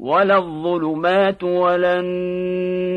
ولا الظلمات ولا النار